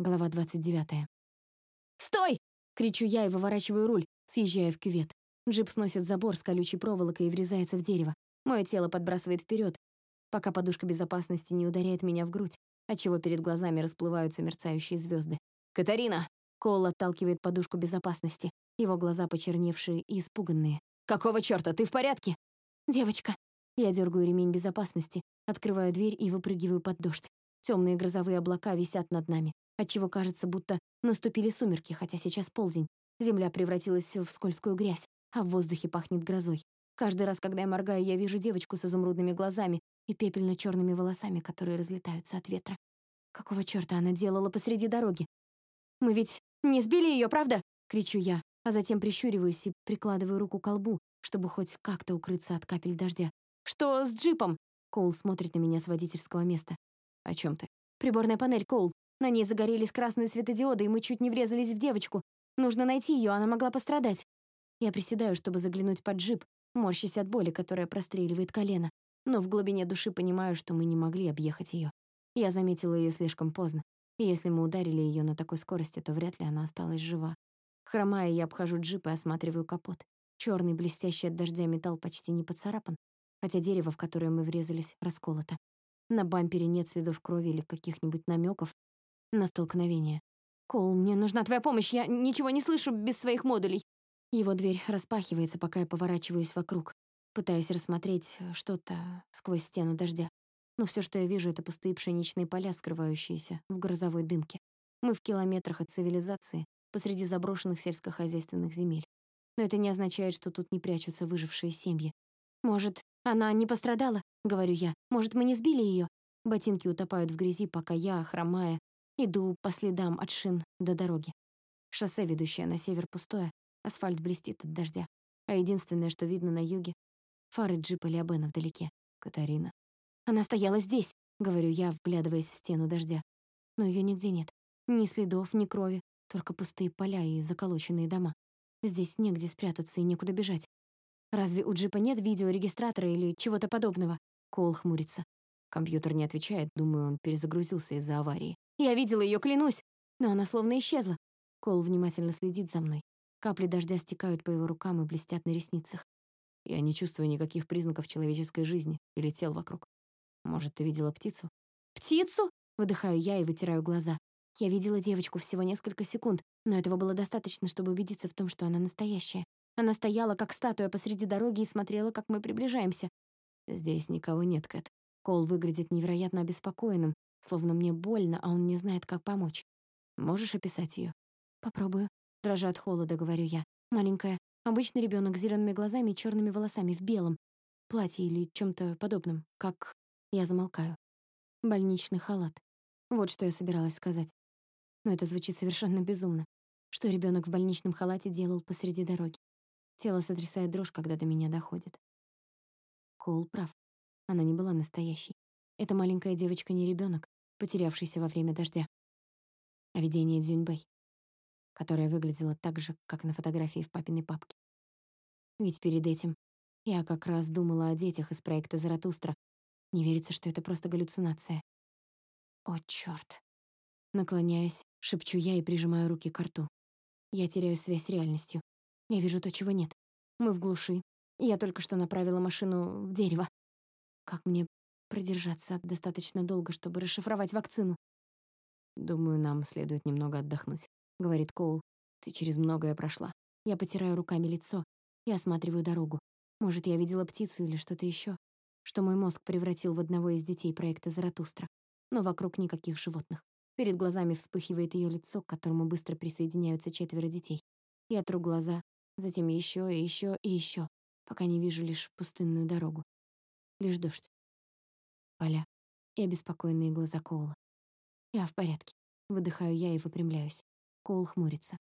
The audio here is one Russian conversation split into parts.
Глава 29. «Стой!» — кричу я и выворачиваю руль, съезжая в кювет. Джип сносит забор с колючей проволокой и врезается в дерево. Мое тело подбрасывает вперед, пока подушка безопасности не ударяет меня в грудь, отчего перед глазами расплываются мерцающие звезды. «Катарина!» — Коул отталкивает подушку безопасности. Его глаза почерневшие и испуганные. «Какого чёрта, ты в порядке?» «Девочка!» Я дергаю ремень безопасности, открываю дверь и выпрыгиваю под дождь. Темные грозовые облака висят над нами, отчего кажется, будто наступили сумерки, хотя сейчас полдень. Земля превратилась в скользкую грязь, а в воздухе пахнет грозой. Каждый раз, когда я моргаю, я вижу девочку с изумрудными глазами и пепельно-черными волосами, которые разлетаются от ветра. Какого черта она делала посреди дороги? «Мы ведь не сбили ее, правда?» — кричу я, а затем прищуриваюсь и прикладываю руку к колбу, чтобы хоть как-то укрыться от капель дождя. «Что с джипом?» Коул смотрит на меня с водительского места. «О чем ты?» «Приборная панель, Коул. На ней загорелись красные светодиоды, и мы чуть не врезались в девочку. Нужно найти ее, она могла пострадать». Я приседаю, чтобы заглянуть под джип, морщась от боли, которая простреливает колено. Но в глубине души понимаю, что мы не могли объехать ее. Я заметила ее слишком поздно. И если мы ударили ее на такой скорости, то вряд ли она осталась жива. Хромая, я обхожу джип и осматриваю капот. Черный, блестящий от дождя металл почти не поцарапан, хотя дерево, в которое мы врезались, расколото. На бампере нет следов крови или каких-нибудь намеков на столкновение. «Коул, мне нужна твоя помощь, я ничего не слышу без своих модулей». Его дверь распахивается, пока я поворачиваюсь вокруг, пытаясь рассмотреть что-то сквозь стену дождя. Но все, что я вижу, это пустые пшеничные поля, скрывающиеся в грозовой дымке. Мы в километрах от цивилизации, посреди заброшенных сельскохозяйственных земель. Но это не означает, что тут не прячутся выжившие семьи. Может, «Она не пострадала?» — говорю я. «Может, мы не сбили ее?» Ботинки утопают в грязи, пока я, хромая, иду по следам от шин до дороги. Шоссе, ведущее на север, пустое. Асфальт блестит от дождя. А единственное, что видно на юге — фары джипа Лиабена вдалеке. Катарина. «Она стояла здесь», — говорю я, вглядываясь в стену дождя. Но ее нигде нет. Ни следов, ни крови, только пустые поля и заколоченные дома. Здесь негде спрятаться и некуда бежать. Разве у джипа нет видеорегистратора или чего-то подобного? Коул хмурится. Компьютер не отвечает, думаю, он перезагрузился из-за аварии. Я видела ее, клянусь, но она словно исчезла. Коул внимательно следит за мной. Капли дождя стекают по его рукам и блестят на ресницах. Я не чувствую никаких признаков человеческой жизни или тел вокруг. Может, ты видела птицу? Птицу? Выдыхаю я и вытираю глаза. Я видела девочку всего несколько секунд, но этого было достаточно, чтобы убедиться в том, что она настоящая. Она стояла, как статуя посреди дороги и смотрела, как мы приближаемся. Здесь никого нет, Кэт. Кол выглядит невероятно обеспокоенным, словно мне больно, а он не знает, как помочь. Можешь описать ее? Попробую. Дрожа от холода, говорю я. Маленькая, обычный ребенок с зелеными глазами и черными волосами в белом платье или чем-то подобном, как... Я замолкаю. Больничный халат. Вот что я собиралась сказать. Но это звучит совершенно безумно. Что ребенок в больничном халате делал посреди дороги? Тело сотрясает дрожь, когда до меня доходит. Коул прав. Она не была настоящей. Эта маленькая девочка не ребенок, потерявшийся во время дождя. А видение Дзюньбэй, которая выглядела так же, как на фотографии в папиной папке. Ведь перед этим я как раз думала о детях из проекта «Заратустра». Не верится, что это просто галлюцинация. О, чёрт. Наклоняясь, шепчу я и прижимаю руки к рту. Я теряю связь с реальностью. Я вижу то, чего нет. Мы в глуши. Я только что направила машину в дерево. Как мне продержаться достаточно долго, чтобы расшифровать вакцину? «Думаю, нам следует немного отдохнуть», — говорит Коул. «Ты через многое прошла». Я потираю руками лицо и осматриваю дорогу. Может, я видела птицу или что-то еще, что мой мозг превратил в одного из детей проекта Заратустра. Но вокруг никаких животных. Перед глазами вспыхивает ее лицо, к которому быстро присоединяются четверо детей. Я тру глаза затем еще и еще и еще, пока не вижу лишь пустынную дорогу. Лишь дождь. Поля и обеспокоенные глаза Коула. Я в порядке. Выдыхаю я и выпрямляюсь. Коул хмурится.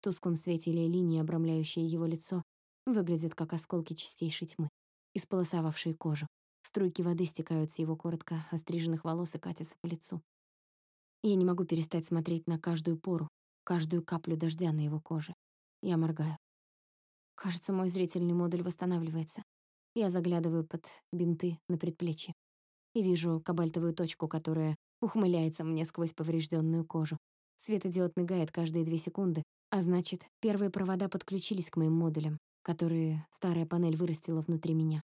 В тусклом свете линии, обрамляющие его лицо, выглядят как осколки чистейшей тьмы, исполосовавшие кожу. Струйки воды стекают с его коротко остриженных волос и катятся по лицу. Я не могу перестать смотреть на каждую пору, каждую каплю дождя на его коже. Я моргаю. Кажется, мой зрительный модуль восстанавливается. Я заглядываю под бинты на предплечье и вижу кабальтовую точку, которая ухмыляется мне сквозь поврежденную кожу. Светодиод мигает каждые две секунды, а значит, первые провода подключились к моим модулям, которые старая панель вырастила внутри меня.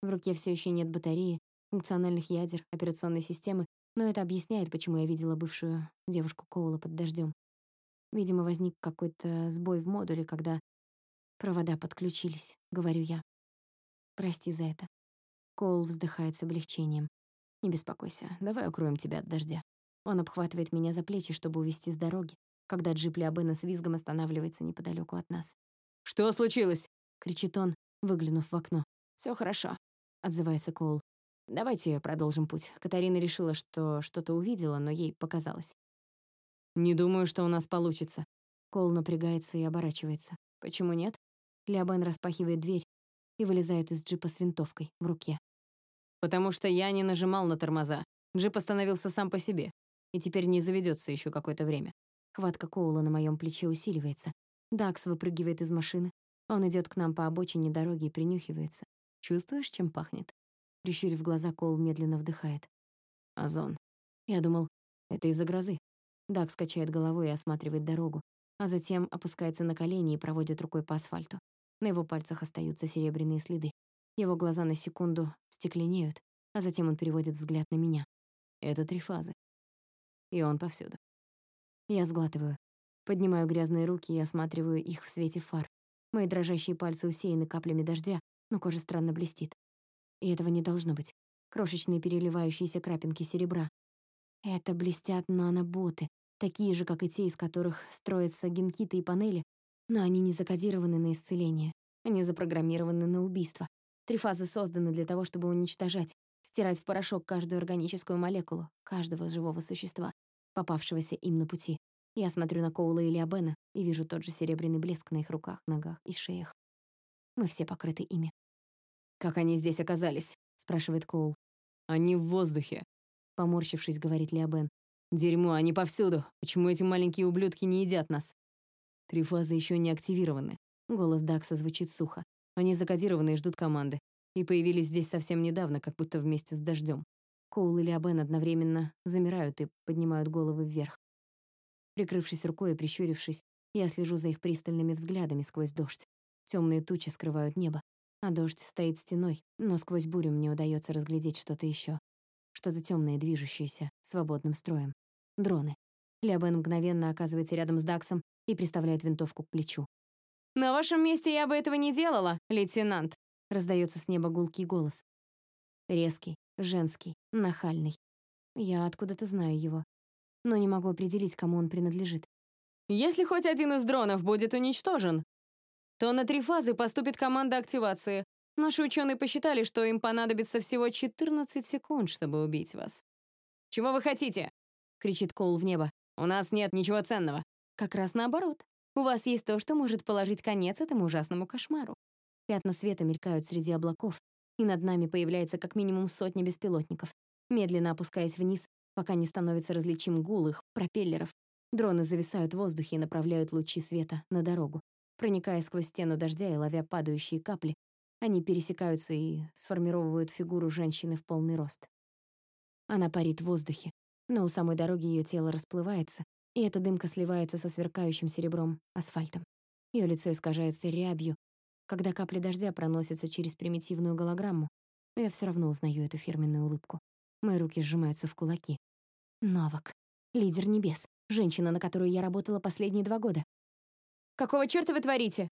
В руке все еще нет батареи, функциональных ядер, операционной системы, но это объясняет, почему я видела бывшую девушку Коула под дождем. Видимо, возник какой-то сбой в модуле, когда провода подключились, говорю я. Прости за это. Коул вздыхает с облегчением. Не беспокойся, давай укроем тебя от дождя. Он обхватывает меня за плечи, чтобы увести с дороги, когда джип Лиабена с визгом останавливается неподалеку от нас. «Что случилось?» — кричит он, выглянув в окно. Все хорошо», — отзывается Коул. «Давайте продолжим путь. Катарина решила, что что-то увидела, но ей показалось». «Не думаю, что у нас получится». Коул напрягается и оборачивается. «Почему нет?» Лиабен распахивает дверь и вылезает из джипа с винтовкой в руке. «Потому что я не нажимал на тормоза. Джип остановился сам по себе и теперь не заведется еще какое-то время». Хватка Коула на моем плече усиливается. Дакс выпрыгивает из машины. Он идет к нам по обочине дороги и принюхивается. Чувствуешь, чем пахнет? Прищурив глаза, Коул медленно вдыхает. Озон. Я думал, это из-за грозы. Дакс качает головой и осматривает дорогу, а затем опускается на колени и проводит рукой по асфальту. На его пальцах остаются серебряные следы. Его глаза на секунду стекленеют, а затем он переводит взгляд на меня. Это три фазы. И он повсюду. Я сглатываю. Поднимаю грязные руки и осматриваю их в свете фар. Мои дрожащие пальцы усеяны каплями дождя, но кожа странно блестит. И этого не должно быть. Крошечные переливающиеся крапинки серебра. Это блестят наноботы, такие же, как и те, из которых строятся генкиты и панели, но они не закодированы на исцеление. Они запрограммированы на убийство. Три фазы созданы для того, чтобы уничтожать, стирать в порошок каждую органическую молекулу, каждого живого существа, попавшегося им на пути. Я смотрю на Коула и Лиабена и вижу тот же серебряный блеск на их руках, ногах и шеях. Мы все покрыты ими. «Как они здесь оказались?» — спрашивает Коул. «Они в воздухе», — поморщившись, говорит Лиабен. «Дерьмо, они повсюду. Почему эти маленькие ублюдки не едят нас?» Три фазы еще не активированы. Голос Дакса звучит сухо. Они закодированы и ждут команды. И появились здесь совсем недавно, как будто вместе с дождем. Коул и Лиабен одновременно замирают и поднимают головы вверх. Прикрывшись рукой и прищурившись, я слежу за их пристальными взглядами сквозь дождь. Темные тучи скрывают небо, а дождь стоит стеной, но сквозь бурю мне удается разглядеть что-то еще, Что-то темное, движущееся, свободным строем. Дроны. Лиабен мгновенно оказывается рядом с Даксом и приставляет винтовку к плечу. «На вашем месте я бы этого не делала, лейтенант», — раздается с неба гулкий голос. Резкий, женский, нахальный. Я откуда-то знаю его, но не могу определить, кому он принадлежит. Если хоть один из дронов будет уничтожен, то на три фазы поступит команда активации. Наши ученые посчитали, что им понадобится всего 14 секунд, чтобы убить вас. «Чего вы хотите?» — кричит Коул в небо. «У нас нет ничего ценного». Как раз наоборот. У вас есть то, что может положить конец этому ужасному кошмару. Пятна света мелькают среди облаков, и над нами появляется как минимум сотня беспилотников, медленно опускаясь вниз, пока не становится различим гул их пропеллеров. Дроны зависают в воздухе и направляют лучи света на дорогу. Проникая сквозь стену дождя и ловя падающие капли, они пересекаются и сформировывают фигуру женщины в полный рост. Она парит в воздухе, но у самой дороги ее тело расплывается, и эта дымка сливается со сверкающим серебром асфальтом. Ее лицо искажается рябью, когда капли дождя проносятся через примитивную голограмму, но я все равно узнаю эту фирменную улыбку. Мои руки сжимаются в кулаки. Новак. Лидер небес. Женщина, на которую я работала последние два года. «Какого черта вы творите?»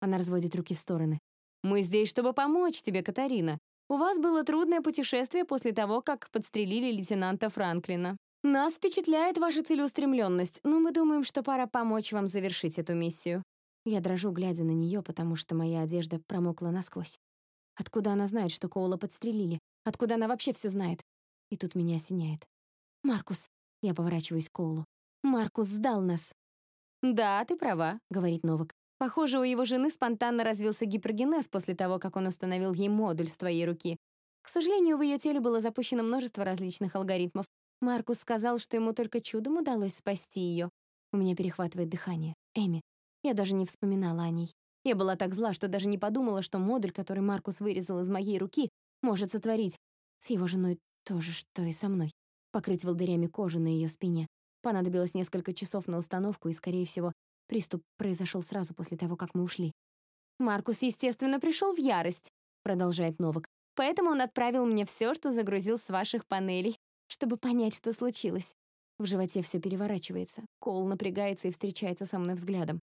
Она разводит руки в стороны. «Мы здесь, чтобы помочь тебе, Катарина. У вас было трудное путешествие после того, как подстрелили лейтенанта Франклина. Нас впечатляет ваша целеустремленность, но мы думаем, что пора помочь вам завершить эту миссию. Я дрожу, глядя на нее, потому что моя одежда промокла насквозь. Откуда она знает, что Коула подстрелили? Откуда она вообще все знает? И тут меня осеняет. «Маркус!» Я поворачиваюсь к Коулу. «Маркус сдал нас!» «Да, ты права», — говорит Новак. «Похоже, у его жены спонтанно развился гипергенез после того, как он установил ей модуль с твоей руки. К сожалению, в ее теле было запущено множество различных алгоритмов. Маркус сказал, что ему только чудом удалось спасти ее. У меня перехватывает дыхание. Эми, я даже не вспоминала о ней. Я была так зла, что даже не подумала, что модуль, который Маркус вырезал из моей руки, может сотворить с его женой то же, что и со мной. Покрыть волдырями кожу на ее спине, Понадобилось несколько часов на установку, и, скорее всего, приступ произошел сразу после того, как мы ушли. «Маркус, естественно, пришел в ярость», — продолжает Новак. «Поэтому он отправил мне все, что загрузил с ваших панелей, чтобы понять, что случилось». В животе все переворачивается. Коул напрягается и встречается со мной взглядом.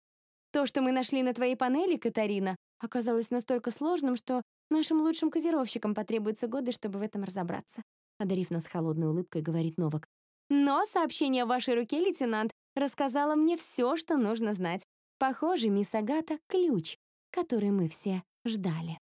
«То, что мы нашли на твоей панели, Катарина, оказалось настолько сложным, что нашим лучшим кодировщикам потребуются годы, чтобы в этом разобраться», одарив нас холодной улыбкой, говорит Новак. «Но сообщение в вашей руке, лейтенант, рассказало мне все, что нужно знать. Похоже, мисс Агата — ключ, который мы все ждали».